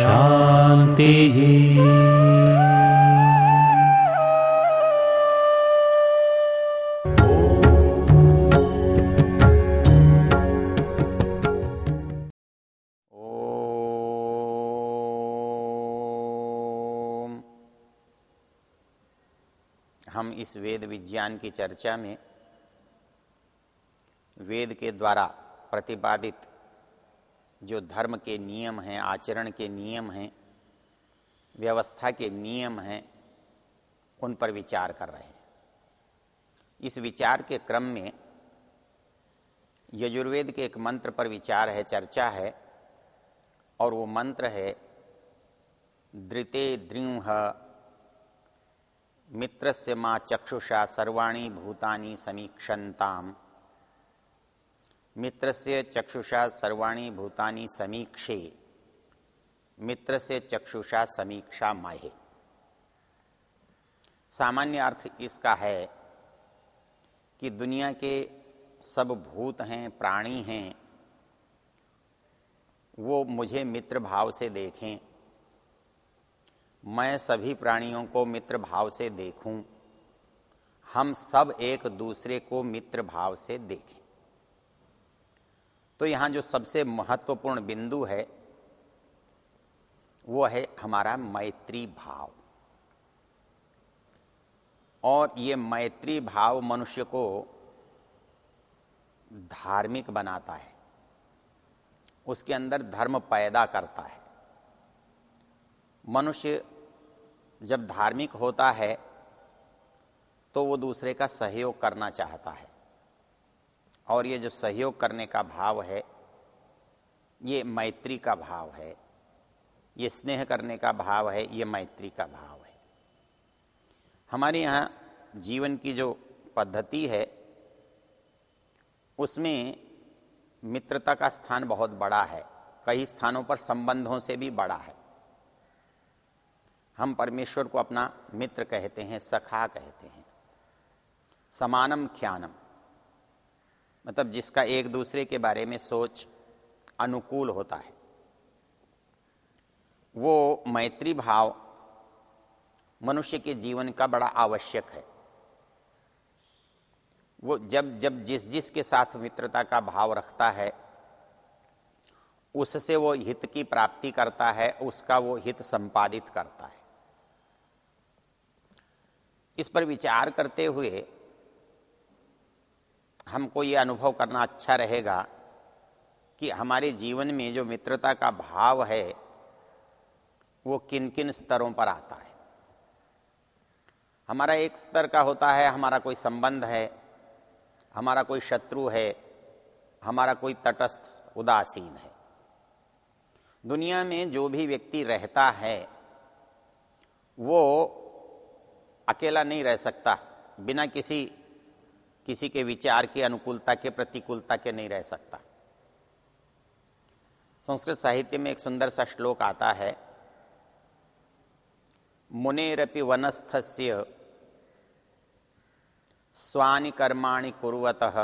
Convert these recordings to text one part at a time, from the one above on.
शांति ओम। हम इस वेद विज्ञान की चर्चा में वेद के द्वारा प्रतिपादित जो धर्म के नियम हैं, आचरण के नियम हैं, व्यवस्था के नियम हैं, उन पर विचार कर रहे हैं। इस विचार के क्रम में यजुर्वेद के एक मंत्र पर विचार है, चर्चा है, और वो मंत्र है धृते द्रिंह मित्र से माँ चक्षुषा सर्वाणी भूतानी समीक्षंताम मित्र से चक्षुषा सर्वाणी भूतानी समीक्षे। मित्र से चक्षुषा समीक्षा माहे। सामान्य अर्थ इसका है कि दुनिया के सब भूत हैं, प्राणी हैं, वो मुझे मित्र भाव से देखें। मैं सभी प्राणियों को मित्र भाव से देखूँ। हम सब एक दूसरे को मित्र भाव से देखें। तो यहाँ जो सबसे महत्वपूर्ण बिंदु है, वो है हमारा मैत्री भाव। और ये मैत्री भाव मनुष्य को धार्मिक बनाता है। उसके अंदर धर्म पैदा करता है। मनुष्य जब धार्मिक होता है तो वो दूसरे का सहयोग करना चाहता है। और ये जो सहयोग करने का भाव है, ये मैत्री का भाव है, ये स्नेह करने का भाव है, ये मैत्री का भाव है। हमारे यहाँ जीवन की जो पद्धति है, उसमें मित्रता का स्थान बहुत बड़ा है, कई स्थानों पर संबंधों से भी बड़ा है। हम परमेश्वर को अपना मित्र कहते हैं, सखा कहते हैं। समानम ख्यानम। मतलब जिसका एक दूसरे के बारे में सोच अनुकूल होता है। वो मैत्री भाव मनुष्य के जीवन का बड़ा आवश्यक है। वो जब जब जिस जिस के साथ मित्रता का भाव रखता है, उससे वो हित की प्राप्ति करता है, उसका वो हित संपादित करता है। इस पर विचार करते हुए हमको ये अनुभव करना अच्छा रहेगा कि हमारे जीवन में जो मित्रता का भाव है, वो किन किन स्तरों पर आता है। हमारा एक स्तर का होता है, हमारा कोई संबंध है, हमारा कोई शत्रु है, हमारा कोई तटस्थ, उदासीन है। दुनिया में जो भी व्यक्ति रहता है, वो अकेला नहीं रह सकता, बिना किसी किसी के विचार के अनुकूलता के, प्रतिकूलता के नहीं रह सकता। संस्कृत साहित्य में एक सुंदर सा श्लोक आता है, मुनेरपि वनस्थस्य स्वानि कर्माणि कुर्वतः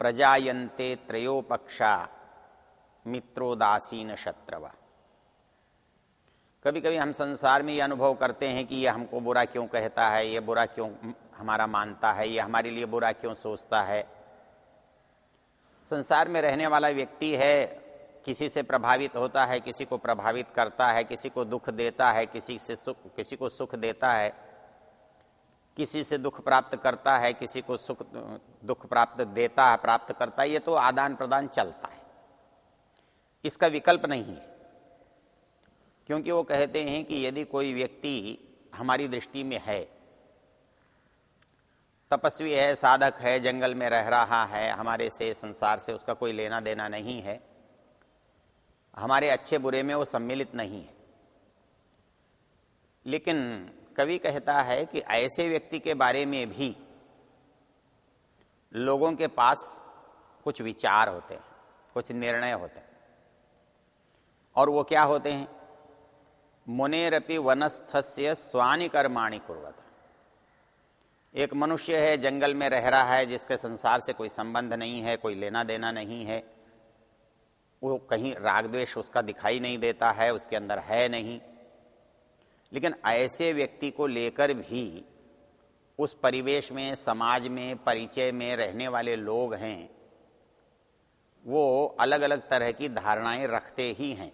प्रजायन्ते त्रयोपक्षा मित्रोदासीन शत्रवा। कभी कभी हम संसार में ये अनुभव करते हैं कि ये हमको बुरा क्यों कहता है, ये बुरा क्यों हमारा मानता है, ये हमारे लिए बुरा क्यों सोचता है? संसार में रहने वाला व्यक्ति है, किसी से प्रभावित होता है, किसी को प्रभावित करता है, किसी को दुख देता है, किसी से सुख, किसी को सुख देता है, किसी से दुख प्राप्त करता है, किसी को सुख, दुख प्राप्त देता है, प्राप्त करता है, ये तो आदान प्रदान चलता है। इसका विकल्प नहीं है, क्योंकि वो कहते हैं कि यदि कोई व्यक्ति हमारी दृष्टि में है तपस्वी है, साधक है, जंगल में रह रहा है, हमारे से, संसार से उसका कोई लेना देना नहीं है। हमारे अच्छे बुरे में वो सम्मिलित नहीं है। लेकिन कवि कहता है कि ऐसे व्यक्ति के बारे में भी लोगों के पास कुछ विचार होते हैं, कुछ निर्णय होते हैं। और वो क्या होते हैं? मुनेरपि वनस्थस्य स्वानि कर्माणि कुर्वत। एक मनुष्य है, जंगल में रह रहा है, जिसके संसार से कोई संबंध नहीं है, कोई लेना देना नहीं है। वो कहीं राग द्वेष उसका दिखाई नहीं देता है, उसके अंदर है नहीं। लेकिन ऐसे व्यक्ति को लेकर भी उस परिवेश में, समाज में, परिचय में रहने वाले लोग हैं, वो अलग अलग तरह की धारणाएँ रखते ही हैं।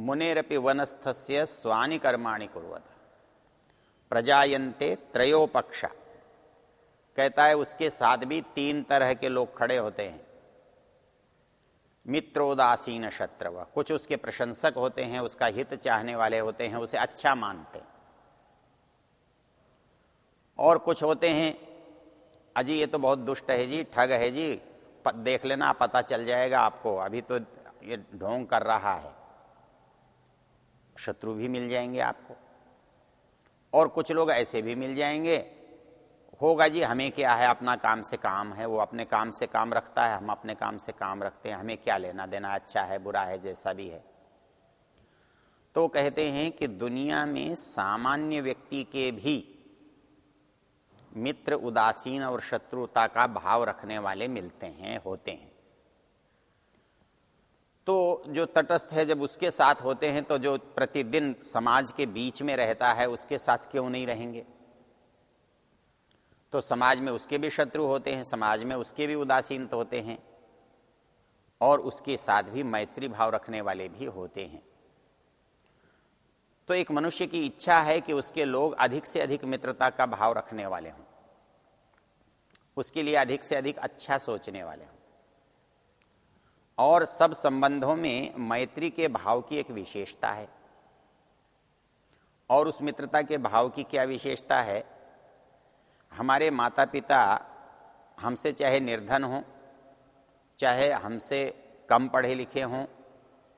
मुनेरपि वनस्थस्य स्वानि कर्माणि कुर्वत। प्रजायन्ते त्रयोपक्ष। कहता है उसके साथ भी तीन तरह के लोग खड़े होते हैं। मित्रोदासीन शत्रव। कुछ उसके प्रशंसक होते हैं, उसका हित चाहने वाले होते हैं, उसे अच्छा मानते। और कुछ होते हैं, अजी ये तो बहुत दुष्ट है जी, ठग है जी देख लेना, पता चल जाएगा आपको। अभी तो ये ढोंग कर रहा है। शत्रु भी मिल जाएँगे आपको। और कुछ लोग ऐसे भी मिल जाएँगे। होगा जी, हमें क्या है? अपना काम से काम है, वो अपने काम से काम रखता है, हम अपने काम से काम रखते हैं। हमें क्या लेना देना अच्छा है, बुरा है, जैसा भी है। तो कहते हैं कि दुनिया में सामान्य व्यक्ति के भी मित्र, उदासीन और शत्रुता का भाव रखने वाले मिलते हैं, होते हैं। तो जो तटस्थ है, जब उसके साथ होते हैं तो जो प्रतिदिन समाज के बीच में रहता है, उसके साथ क्यों नहीं रहेंगे? तो समाज में उसके भी शत्रु होते हैं, समाज में उसके भी उदासीन होते हैं, और उसके साथ भी मैत्री भाव रखने वाले भी होते हैं। तो एक मनुष्य की इच्छा है कि उसके लोग अधिक से अधिक मित्रता का भाव रखने वाले हों, उसके लिए अधिक से अधिक अच्छा सोचने वाले हों। और सब संबंधों में मैत्री के भाव की एक विशेषता है। और उस मित्रता के भाव की क्या विशेषता है? हमारे माता पिता हमसे चाहे निर्धन हों, चाहे हमसे कम पढ़े लिखे हों,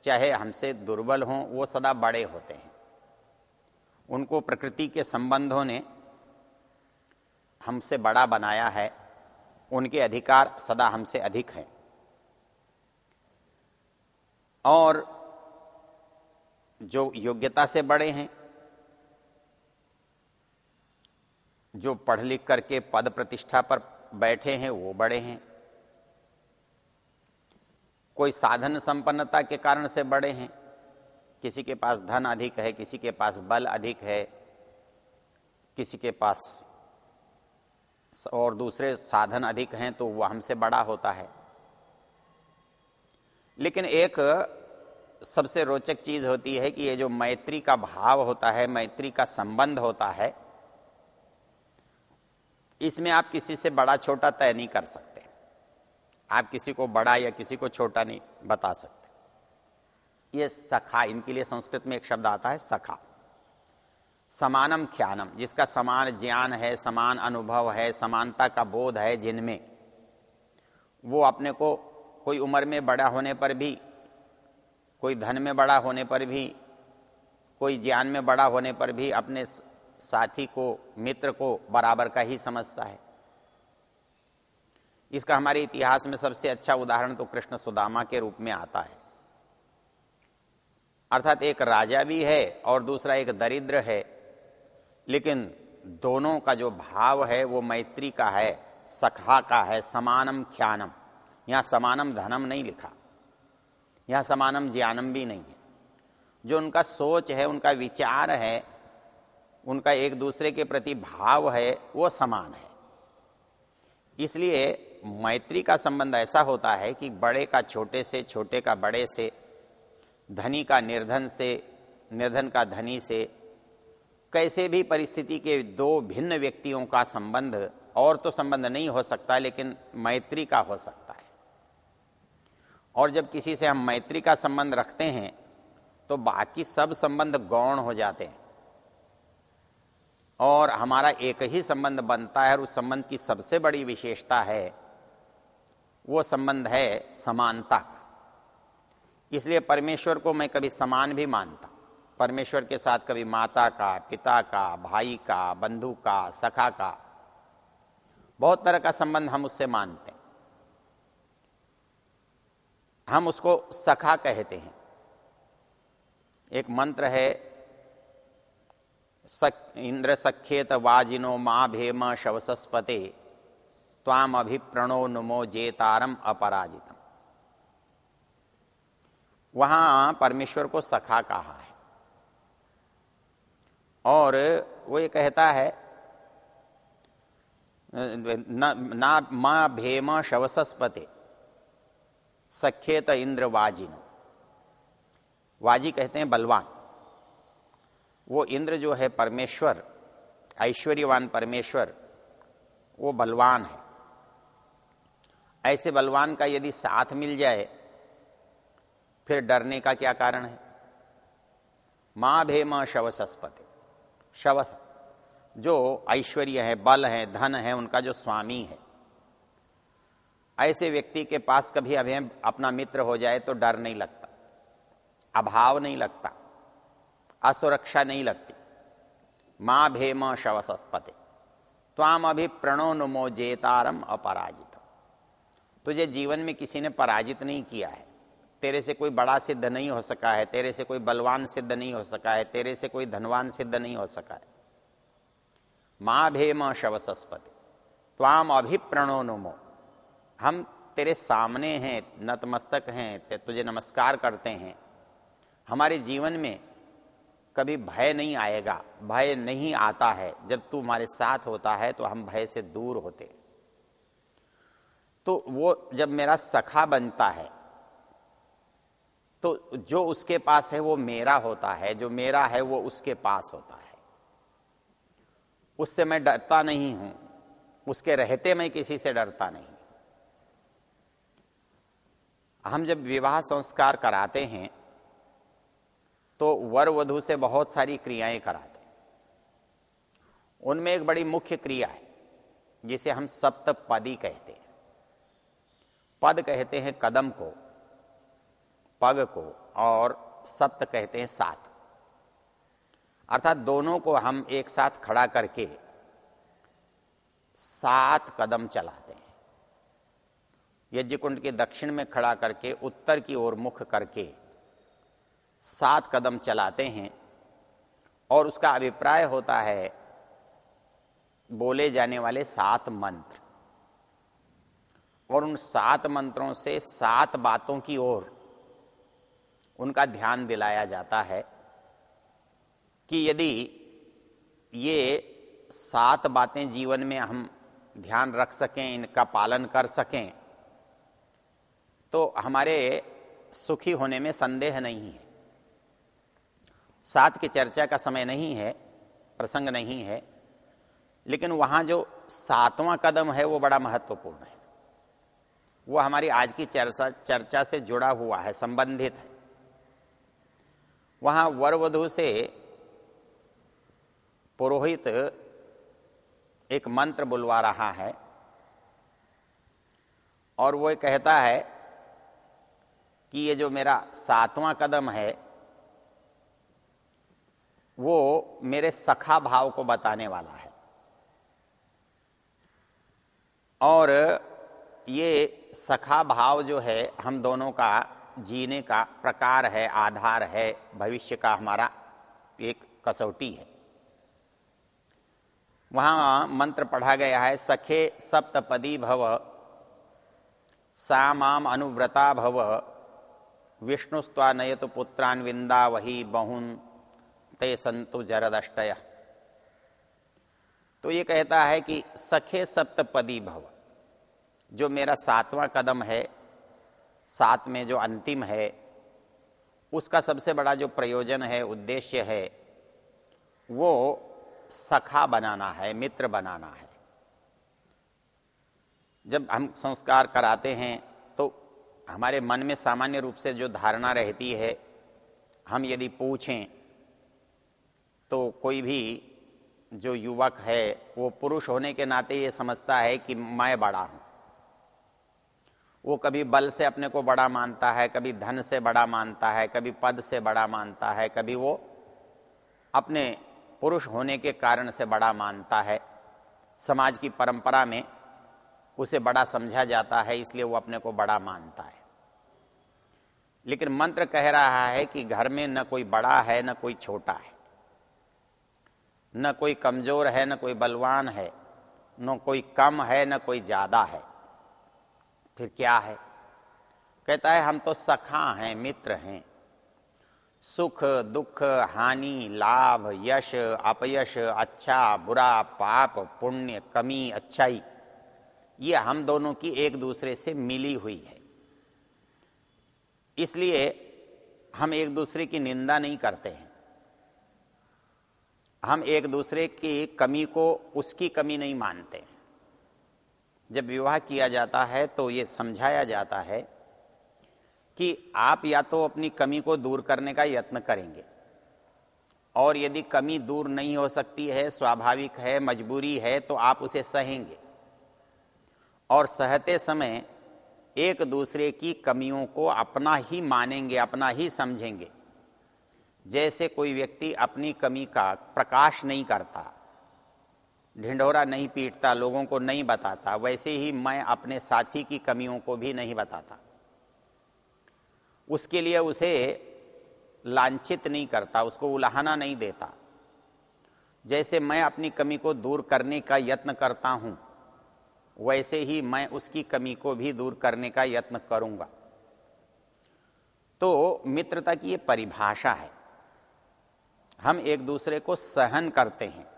चाहे हमसे दुर्बल हों, वो सदा बड़े होते हैं। उनको प्रकृति के संबंधों ने हमसे बड़ा बनाया है, उनके अधिकार सदा हमसे अधिक हैं। और जो योग्यता से बड़े हैं, जो पढ़ लिख करके पद प्रतिष्ठा पर बैठे हैं, वो बड़े हैं। कोई साधन संपन्नता के कारण से बड़े हैं। किसी के पास धन अधिक है, किसी के पास बल अधिक है, किसी के पास और दूसरे साधन अधिक हैं तो वह हमसे बड़ा होता है। लेकिन एक सबसे रोचक चीज़ होती है कि ये जो मैत्री का भाव होता है, मैत्री का संबंध होता है, इसमें आप किसी से बड़ा छोटा तय नहीं कर सकते। आप किसी को बड़ा या किसी को छोटा नहीं बता सकते। ये सखा, इनके लिए संस्कृत में एक शब्द आता है सखा। समानम ख्यानम, जिसका समान ज्ञान है, समान अनुभव है, समानता का बोध है जिनमें, वो अपने को कोई उम्र में बड़ा होने पर भी, कोई धन में बड़ा होने पर भी, कोई ज्ञान में बड़ा होने पर भी अपने साथी को, मित्र को बराबर का ही समझता है। इसका हमारे इतिहास में सबसे अच्छा उदाहरण तो कृष्ण सुदामा के रूप में आता है। अर्थात एक राजा भी है और दूसरा एक दरिद्र है, लेकिन दोनों का जो भाव है वो मैत्री का है, सखा का है, समानम ख्यानम। यहाँ समानम धनम नहीं लिखा। यहाँ समानम ज्ञानम भी नहीं है। जो उनका सोच है, उनका विचार है, उनका एक दूसरे के प्रति भाव है, वो समान है। इसलिए मैत्री का संबंध ऐसा होता है कि बड़े का छोटे से, छोटे का बड़े से, धनी का निर्धन से, निर्धन का धनी से, कैसे भी परिस्थिति के दो भिन्न व्यक्तियों का संबंध, और तो संबंध नहीं हो सकता, लेकिन मैत्री का हो सकता है। और जब किसी से हम मैत्री का संबंध रखते हैं तो बाकी सब संबंध गौण हो जाते हैं। और हमारा एक ही संबंध बनता है और उस संबंध की सबसे बड़ी विशेषता है, वो संबंध है समानता का। इसलिए परमेश्वर को मैं कभी समान भी मानता परमेश्वर के साथ कभी माता का, पिता का, भाई का, बंधु का, सखा का, बहुत तरह का संबंध हम उससे मानते हैं। हम उसको सखा कहते हैं। एक मंत्र है सक, इंद्र सख्येत वाजिनो माँ भेम शवसस्पते ताम अभिप्रणो नुमो जेतारम अपराजितम। वहाँ परमेश्वर को सखा कहा है। और वो ये कहता है ना माँ भेम शवसस्पते। सख्येत इंद्र वाजिनो वाजी कहते हैं बलवान। वो इंद्र जो है परमेश्वर, ऐश्वर्यवान परमेश्वर, वो बलवान है। ऐसे बलवान का यदि साथ मिल जाए, फिर डरने का क्या कारण है? माँ भेम शवसस्पति शव, जो ऐश्वर्य है, बल है, धन है, उनका जो स्वामी है। ऐसे व्यक्ति के पास कभी अभी अपना मित्र हो जाए तो डर नहीं लगता, अभाव नहीं लगता, असुरक्षा नहीं लगती। माँ भेम शवसत्पते त्वाम अभी प्रणो नुमो जेतारम अपराजित। तुझे जीवन में किसी ने पराजित नहीं किया है। तेरे से कोई बड़ा सिद्ध नहीं हो सका है, तेरे से कोई बलवान सिद्ध नहीं हो सका है, तेरे से कोई धनवान सिद्ध नहीं हो सका है। माँ भेम शवसस्पति त्वाम अभिप्रणो नुमो हम तेरे सामने हैं, नतमस्तक हैं तुझे नमस्कार करते हैं। हमारे जीवन में कभी भय नहीं आएगा, भय नहीं आता है। जब तू हमारे साथ होता है तो हम भय से दूर होते। तो वो जब मेरा सखा बनता है तो जो उसके पास है, वो मेरा होता है। जो मेरा है, वो उसके पास होता है। उससे मैं डरता नहीं हूँ। उसके रहते मैं किसी से डरता नहीं। हम जब विवाह संस्कार कराते हैं तो वर वधु से बहुत सारी क्रियाएँ कराते हैं। उनमें एक बड़ी मुख्य क्रिया है, जिसे हम सप्तपदी कहते हैं। पद कहते हैं कदम को, पग को और सप्त कहते हैं सात। अर्थात दोनों को हम एक साथ खड़ा करके सात कदम चलाते हैं यज्ञकुंड के दक्षिण में खड़ा करके, उत्तर की ओर मुख करके सात कदम चलाते हैं और उसका अभिप्राय होता है, बोले जाने वाले सात मंत्र। और उन सात मंत्रों से सात बातों की ओर उनका ध्यान दिलाया जाता है कि यदि ये सात बातें जीवन में हम ध्यान रख सकें, इनका पालन कर सकें तो हमारे सुखी होने में संदेह नहीं है। साथ की चर्चा का समय नहीं है, प्रसंग नहीं है, लेकिन वहाँ जो सातवां कदम है वो बड़ा महत्वपूर्ण है। वो हमारी आज की चर्चा चर्चा से जुड़ा हुआ है, संबंधित है। वहाँ वर वधु से पुरोहित एक मंत्र बुलवा रहा है और वो कहता है कि ये जो मेरा सातवां कदम है, वो मेरे सखा भाव को बताने वाला है। और ये सखा भाव जो है, हम दोनों का जीने का प्रकार है, आधार है, भविष्य का हमारा एक कसौटी है। वहाँ मंत्र पढ़ा गया है, सखे सप्तपदी भव सा माम अनुव्रता भव विष्णुस्वा नयतु पुत्रान विंदा वही बहुन, ते संतु जरदष्टय। तो ये कहता है कि सखे सप्तपदी भव। जो मेरा सातवां कदम है, सात में जो अंतिम है, उसका सबसे बड़ा जो प्रयोजन है, उद्देश्य है, वो सखा बनाना है, मित्र बनाना है। जब हम संस्कार कराते हैं हमारे मन में सामान्य रूप से जो धारणा रहती है, हम यदि पूछें तो कोई भी जो युवक है, वो पुरुष होने के नाते ये समझता है कि मैं बड़ा हूँ। वो कभी बल से अपने को बड़ा मानता है, कभी धन से बड़ा मानता है, कभी पद से बड़ा मानता है, कभी वो अपने पुरुष होने के कारण से बड़ा मानता है। समाज की परंपरा में उसे बड़ा समझा जाता है, इसलिए वो अपने को बड़ा मानता है। लेकिन मंत्र कह रहा है कि घर में न कोई बड़ा है, न कोई छोटा है। न कोई कमज़ोर है, न कोई बलवान है, न कोई कम है, न कोई ज़्यादा है। फिर क्या है? कहता है, हम तो सखा हैं, मित्र हैं। सुख, दुख, हानि, लाभ, यश, अपयश अच्छा बुरा, पाप, पुण्य, कमी, अच्छाई। ये हम दोनों की एक दूसरे से मिली हुई है। इसलिए हम एक दूसरे की निंदा नहीं करते हैं। हम एक दूसरे की कमी को उसकी कमी नहीं मानते जब विवाह किया जाता है तो ये समझाया जाता है कि आप या तो अपनी कमी को दूर करने का यत्न करेंगे और यदि कमी दूर नहीं हो सकती है, स्वाभाविक है, मजबूरी है तो आप उसे सहेंगे। और सहते समय एक दूसरे की कमियों को अपना ही मानेंगे, अपना ही समझेंगे। जैसे कोई व्यक्ति अपनी कमी का प्रकाश नहीं करता, ढिंढोरा नहीं पीटता, लोगों को नहीं बताता, वैसे ही मैं अपने साथी की कमियों को भी नहीं बताता। उसके लिए उसे लांछित नहीं करता, उसको उलाहना नहीं देता। जैसे मैं अपनी कमी को दूर करने का यत्न करता हूँ वैसे ही मैं उसकी कमी को भी दूर करने का यत्न करूँगा। तो मित्रता की ये परिभाषा है। हम एक दूसरे को सहन करते हैं।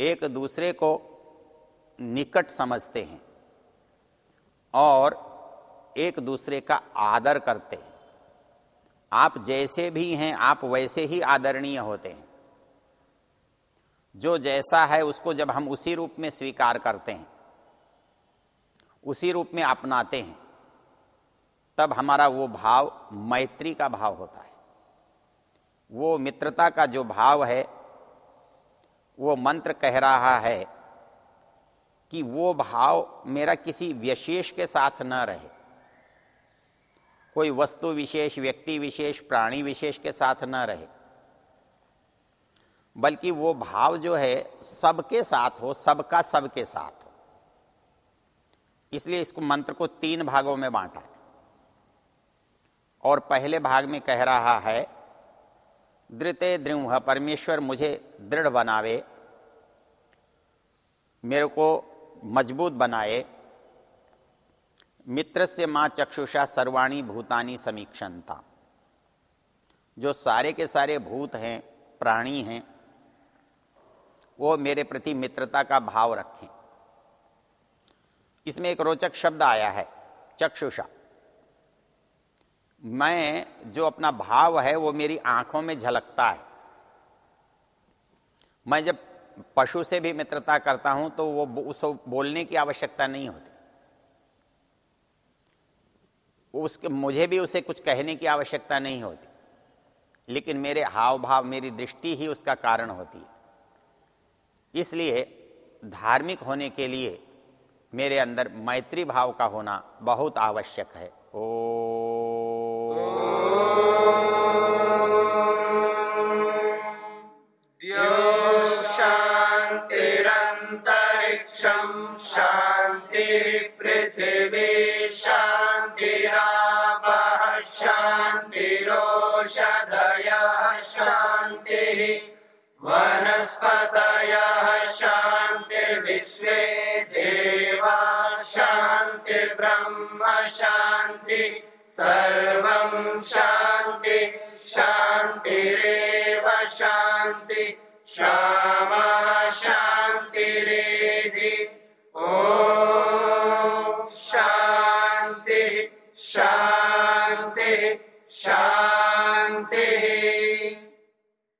एक दूसरे को निकट समझते हैं और एक दूसरे का आदर करते हैं। आप जैसे भी हैं, आप वैसे ही आदरणीय होते हैं। जो जैसा है उसको जब हम उसी रूप में स्वीकार करते हैं, उसी रूप में अपनाते हैं, तब हमारा वो भाव मैत्री का भाव होता है। वो मित्रता का जो भाव है, वो मंत्र कह रहा है कि वो भाव मेरा किसी विशेष के साथ न रहे। कोई वस्तु विशेष, व्यक्ति विशेष, प्राणी विशेष के साथ न रहे। बल्कि वो भाव जो है सबके साथ हो, सबका सबके साथ हो। इसलिए इसको मंत्र को तीन भागों में बांटा। है और पहले भाग में कह रहा है दृते दृढ़ परमेश्वर मुझे दृढ़ बनावे, मेरे को मज़बूत बनाए मित्र से माँ चक्षुषा सर्वाणी भूतानी समीक्षणता जो सारे के सारे भूत हैं, प्राणी हैं वो मेरे प्रति मित्रता का भाव रखें। इसमें एक रोचक शब्द आया है, चक्षुषा। मैं जो अपना भाव है, वो मेरी आँखों में झलकता है। मैं जब पशु से भी मित्रता करता हूँ तो वो उसको बोलने की आवश्यकता नहीं होती। उसके, मुझे भी उसे कुछ कहने की आवश्यकता नहीं होती। लेकिन मेरे हाव भाव मेरी दृष्टि ही उसका कारण होती है। इसलिए धार्मिक होने के लिए मेरे अंदर मैत्री भाव का होना बहुत आवश्यक है। शांति Shout.